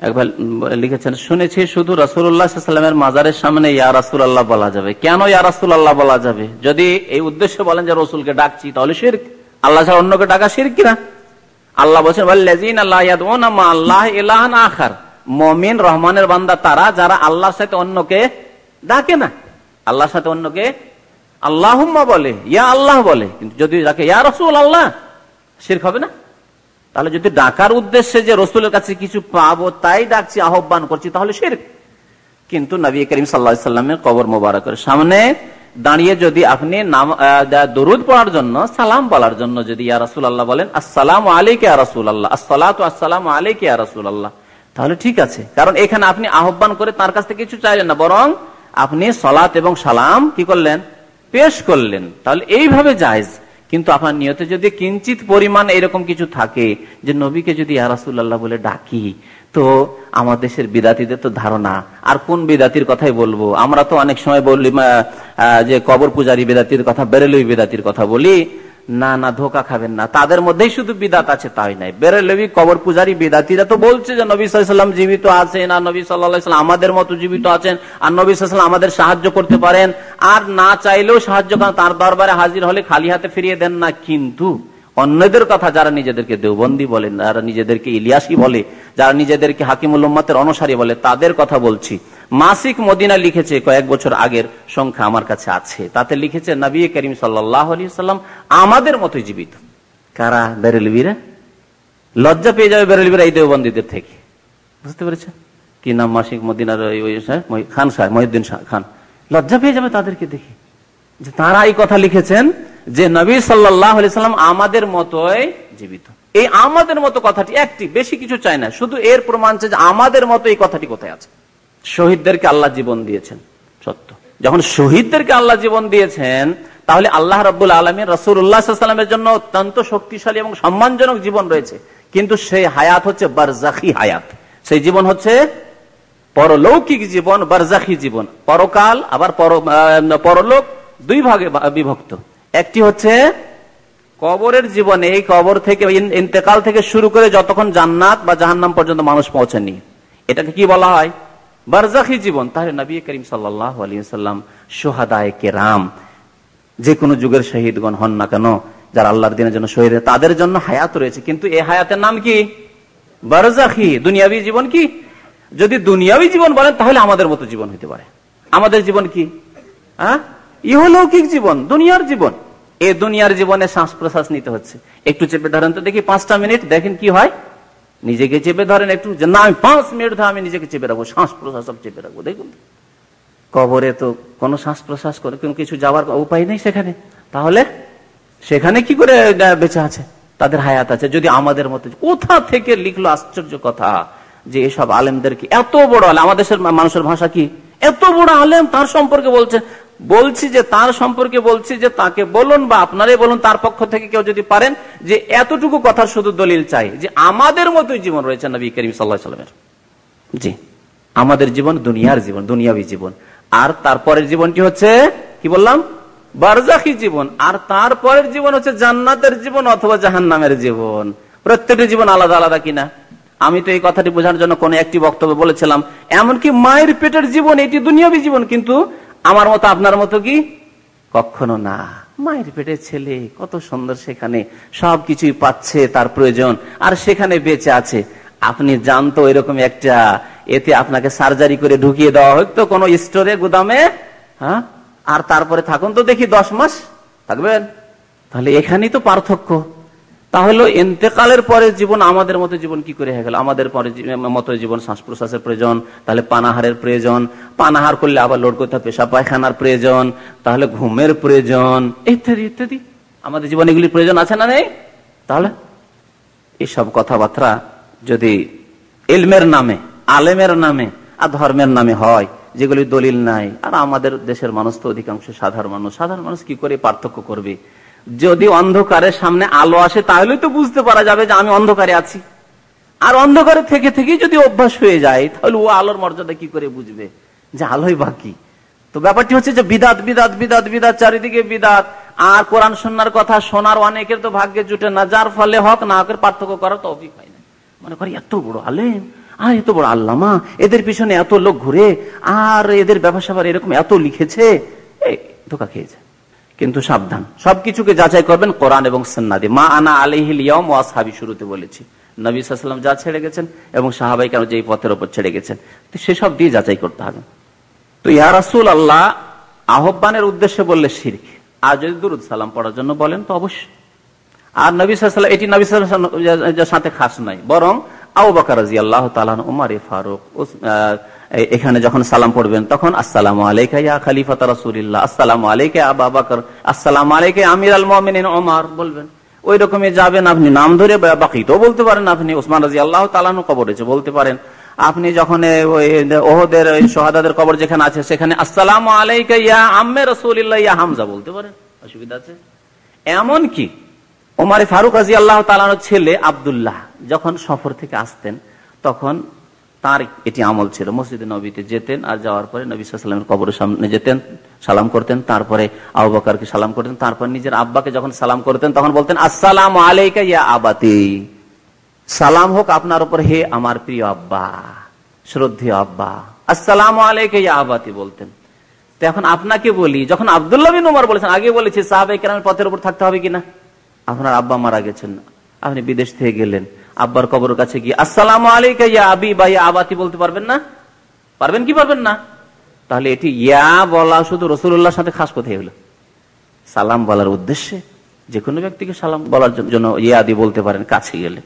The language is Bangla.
একবার লিখেছেন, শুনেছি শুধু রাসুল্লাহামের মাজারের সামনে ইয়া আল্লাহ বলা যাবে। কেন ইয়া রাসুল আল্লাহ বলা যাবে? যদি এই উদ্দেশ্যে বলেন যে রসুলকে ডাকছি, তাহলে শির আল্লাহ ছাড়া অন্যকে ডাকা শির কিনা? আল্লাহ বলছেন আল্লাহ আখার। মমিন, রহমানের বান্দা, তারা যারা আল্লাহর সাথে অন্যকে ডাকে না, আল্লাহর সাথে অন্যকে আল্লাহ বলে, ইয়া আল্লাহ বলে। কিন্তু যদি ডাকে, ইয়া রসুল আল্লাহ শির হবে না? তাহলে যদি ডাকার উদ্দেশ্যে যে রসুলের কাছে কিছু পাবো, তাই ডাকছি, আহ্বান করছি, তাহলে শির কিন্তু নবী করিম সাল্লামের কবর মোবারকের সামনে দাঁড়িয়ে যদি আপনি নাম দরুদ পড়ার জন্য, সালাম বলার জন্য যদি ইয়া রাসুল আল্লাহ বলেন, আসসালাম আলিকে রাসুল আল্লাহ আসসালাত আসসালাম আলিকে রাসুল আল্লাহ তাহলে ঠিক আছে। কারণ এখানে আপনি আহ্বান করে তার কাছ থেকে কিছু চাইলেন না, বরং আপনি সলাত এবং সালাম কি করলেন? পেশ করলেন। তাহলে এইভাবে জায়জ। কিন্তু আপনার নিয়তে যদি কিঞ্চিত পরিমাণ এরকম কিছু থাকে যে নবীকে যদি আরাসুল্লাহ বলে ডাকি, তো আমার দেশের বিদাতিদের তো ধারণা। আর কোন বিদাতির কথাই বলব? আমরা তো অনেক সময় বললি যে কবর পূজারী বেদাতির কথা, বেরেলুই বেদাতির কথা বলি। না না, ধোকা খাবেন না। তাদের মধ্যেই শুধু বিদাত আছে, তাই নাই। বেরেলবি কবর পূজারি বিদাতিরা তো বলছে যে নবী সাল্লাম জীবিত আছেন, আর নবী সাল্লাম আমাদের মতো জীবিত আছেন, আর নবী সাল্লাম আমাদের সাহায্য করতে পারেন। আর না চাইলেও সাহায্য করেন, তার দরবারে হাজির হলে খালি হাতে ফিরিয়ে দেন না। কিন্তু অন্যদের কথা যারা নিজেদেরকে দেওবন্দি বলেন যারা নিজেদেরকে ইলিয়াসি বলে, যারা নিজেদেরকে হাকিমুল অনুসারী বলে, তাদের কথা বলছি। মাসিক মদিনা লিখেছে কয়েক বছর আগের সংখ্যা আমার কাছে আছে। তাতে লিখেছে নবী করিম সাল্লাম আমাদের মতো জীবিত। কারা? বেরেলবিরা? লজ্জা পেয়ে যাবে বেরেলবিরা এই দেওবন্দীদের থেকে। বুঝতে পেরেছেন? কি নাম মাসিক মদিনার খান সাহেব মহিউদ্দিন খান। লজ্জা পেয়ে যাবে তাদেরকে দেখে। যে তারা এই কথা লিখেছেন যে নবী সাল্লাম আমাদের মতোই জীবিত। এই আমাদের মতো কথাটি একটি, বেশি কিছু চায় না। শুধু এর প্রমাণ যে আমাদের মতো এই কথাটি কোথায় আছে। শহীদদেরকে আল্লাহ জীবন দিয়েছেন, সত্য। যখন শহীদদেরকে আল্লাহ জীবন দিয়েছেন, তাহলে আল্লাহ রব্বুল আলমীর রসুল্লাহামের জন্য অত্যন্ত শক্তিশালী এবং সম্মানজনক জীবন রয়েছে। কিন্তু সেই হায়াত হচ্ছে বারজাখি হায়াত। সেই জীবন হচ্ছে পরলৌকিক জীবন, বারজাখি জীবন। পরকাল আবার পরলোক দুই ভাগে বিভক্ত। একটি হচ্ছে কবরের জীবনে, এই কবর থেকে ইন্তেকাল থেকে শুরু করে যতক্ষণ জান্নাত বা জাহান্নাম পর্যন্ত মানুষ পৌঁছেনি এটাকে কি বলা হয়? বারজাখি জীবন, তাহলে নবী করিম সাল্লাম সোহাদায় কেরাম, যে কোনো যুগের শহীদগণ হন না কেন, যারা আল্লাহর দিনের জন্য শহীদ তাদের জন্য হায়াত রয়েছে। কিন্তু এই হায়াতের নাম কি? বারজাখি। দুনিয়াবী জীবন কি? যদি দুনিয়াবী জীবন বলেন, তাহলে আমাদের মতো জীবন হইতে পারে। আমাদের জীবন কি? ইহলৌকিক জীবন, দুনিয়ার জীবন। এ দুনিয়ার জীবনে শ্বাস প্রশ্বাস নিতে হচ্ছে। একটু চেপে ধরেন তো দেখি, পাঁচটা মিনিট, দেখেন কি হয়। নিজেকে চেপে ধরেন একটু না, আমি পাঁচ মিনিট ধরে আমি নিজেকে চেপে রাখব শ্বাস প্রশ্বাস সব চেপে রাখব, দেখুন। কবরে তো কোনো শ্বাস প্রশ্বাস করে কোনো কিছু যাওয়ার উপায় নেই সেখানে। তাহলে সেখানে কি করে বেঁচে আছে? তাদের হায়াত আছে। যদি আমাদের মতো, কোথা থেকে লিখলো আশ্চর্য কথা যে এসব আলেমদেরকে, এত বড় আলেম, আমাদের মানুষের ভাষা কি? এত বড় আলেম তার সম্পর্কে বলছে বলছি যে তার সম্পর্কে বলছি যে তাকে বলুন বা আপনারাই বলুন, তার পক্ষ থেকে কেউ যদি পারেন যে এতটুকু কথা শুধু দলিল চাই, যে আমাদের মতোই জীবন রয়েছে নবী করিম সাল্লাহ সাল্লামের জি, আমাদের জীবন দুনিয়ার জীবন, দুনিয়াবী জীবন। আর তারপরের জীবনটি হচ্ছে? কি বললাম? বারজাকি জীবন। আর তারপরের জীবন হচ্ছে জান্নাতের জীবন অথবা জাহান্নামের জীবন। প্রত্যেকটি জীবন আলাদা আলাদা কিনা? আমি তো এই কথাটি বোঝানোর জন্য কোন একটি বক্তব্য বলেছিলাম। এমনকি মায়ের পেটের জীবন, এটি দুনিয়াবী জীবন, কিন্তু আমার মতো, আপনার মতো কি? কখনো না। মায়ের পেটের ছেলে, কত সুন্দর সেখানে। সব কিছুই পাচ্ছে, তার প্রয়োজন। আর সেখানে বেঁচে আছে। আপনি জানতো এরকম একটা, এতে আপনাকে সার্জারি করে ঢুকিয়ে দেওয়া হয়তো কোন স্টোরে, গুদামে হ্যাঁ? আর তারপরে থাকুন তো দেখি দশ মাস। থাকবেন? তাহলে এখানেই তো পার্থক্য। তাহলে এতেকালের পরে জীবন আমাদের মতো জীবন কি করে হয়ে গেল? আমাদের পরে মতো জীবন শ্বাস প্রশ্বাসের প্রয়োজন, তাহলে পানাহারের প্রয়োজন, পানাহার করলে আবার লোড করতে পেশা পায়খানার প্রয়োজন, তাহলে ঘুমের প্রয়োজন, ইত্যাদি ইত্যাদি। আমাদের জীবনে এগুলির প্রয়োজন আছে না নেই? তাহলে এইসব কথাবার্তা যদি এলমের নামে, আলেমের নামে, আর ধর্মের নামে হয়, যেগুলি দলিল নাই, আর আমাদের দেশের মানুষ তো অধিকাংশ সাধারণ মানুষ সাধারণ মানুষ কি করে পার্থক্য করবে? যদি অন্ধকারের সামনে আলো আসে তাহলে তো বুঝতে পারা যাবে যে আমি অন্ধকারে আছি। আর অন্ধকারে থেকে থেকে যদি অভ্যাস হয়ে যায়, তাহলে ও আলোর মর্যাদা কি করে বুঝবে? যে আলোই বাকি তো ব্যাপারটি হচ্ছে যে বিদাত বিদাত বিদাত বিদাত, চারিদিকে বিদাত। আর কোরআন শোনার কথা শোনার অনেকের তো ভাগ্যে জুটে না, যার ফলে হক না হকের পার্থক্য করার তো অভিজ্ঞ হয় না। মনে করি, এত বড় আলেম, আর এত বড় আল্লামা, এদের পিছনে এত লোক ঘুরে, আর এদের ব্যবসা এরকম এত লিখেছে, এই ধোকা খেয়েছে। কিন্তু সাবধান। সবকিছুকে যাচাই করবেন কোরআন এবং সন্নাদি মা আনা আলিহিল ইয়ম ওয়াসহাবি শুরুতে বলেছি। নবী সাল্লাম যা ছেড়ে গেছেন এবং সাহাবাই কেন যে পথের ওপর ছেড়ে গেছেন। সেসব দিয়ে যাচাই করতে হবে। তো ইয়া রাসুল আল্লাহ আহ্বানের উদ্দেশ্যে বললে শিরক। আর যদি দুরুদ সালাম পড়ার জন্য বলেন তো অবশ্যই। আর নবী সাল্লাম এটি নবী সাল্লাম সাথে খাস নাই বরং আবু বাকার রাজি আল্লাহ তালান উমার, ফারুক এখানে যখন সালাম পড়বেন, তখন আসসালাম আলাইকা ইয়া খালিফাত আসসালাম আলাইকা আবা বাকর, আসসালাম আলাইকা আমির আল মুমিনিন ওমর বলবেন। ওই রকমই যাবেন আপনি, নাম ধরে বাকি তো বলতে পারেন আপনি ওসমান আল্লাহ তালানু কবর আছে বলতে পারেন। আপনি যখন ওহদের ওই সোহাদাদের কবর যেখানে আছে, সেখানে আসসালাম আলাইকা ইয়া আম্মে রসুলিল্লাহ ইয়া হামজা বলতে পারেন। অসুবিধা আছে? এমন কি? ওমারে ফারুক রাজি আল্লাহ তালানোর ছেলে আবদুল্লাহ, যখন সফর থেকে আসতেন, তখন তার এটি আমল ছিল। মসজিদে নবীতে যেতেন আর যাওয়ার পরে নবী সাল্লামের কবরের সামনে যেতেন, সালাম করতেন, তারপরে আবু বকারকে সালাম করতেন, তারপর নিজের আব্বাকে যখন সালাম করতেন তখন বলতেন, আসসালাম আলাইকা ইয়া আবাতি। সালাম হোক আপনার উপর হে আমার প্রিয় আব্বা, শ্রদ্ধেয় আব্বা। আসসালাম আলাইকা ইয়া আবাতি বলতেন। তো এখন আপনাকে বলি, যখন আবদুল্লাহ বিন উমর বলেছেন, আগে বলেছি সাহাবাই কেরামের পথের উপর থাকতে হবে কিনা? আপনার আব্বা মারা গেছেন, আপনি বিদেশ থেকে গেলেন। আব্বার কবর কাছে গিয়ে, আসসালাম আলাইকা ইয়া আবি বা ইয়া আবাতি বলতে পারবেন না? পারবেন কি পারবেন না? তাহলে এটি ইয়া বলা শুধু রসুল্লাহর সাথে খাস কোথায় হলো? সালাম বলার উদ্দেশ্যে যে কোনো ব্যক্তিকে সালাম বলার জন্য ইয়া দিয়ে বলতে পারেন কাছে গেলে।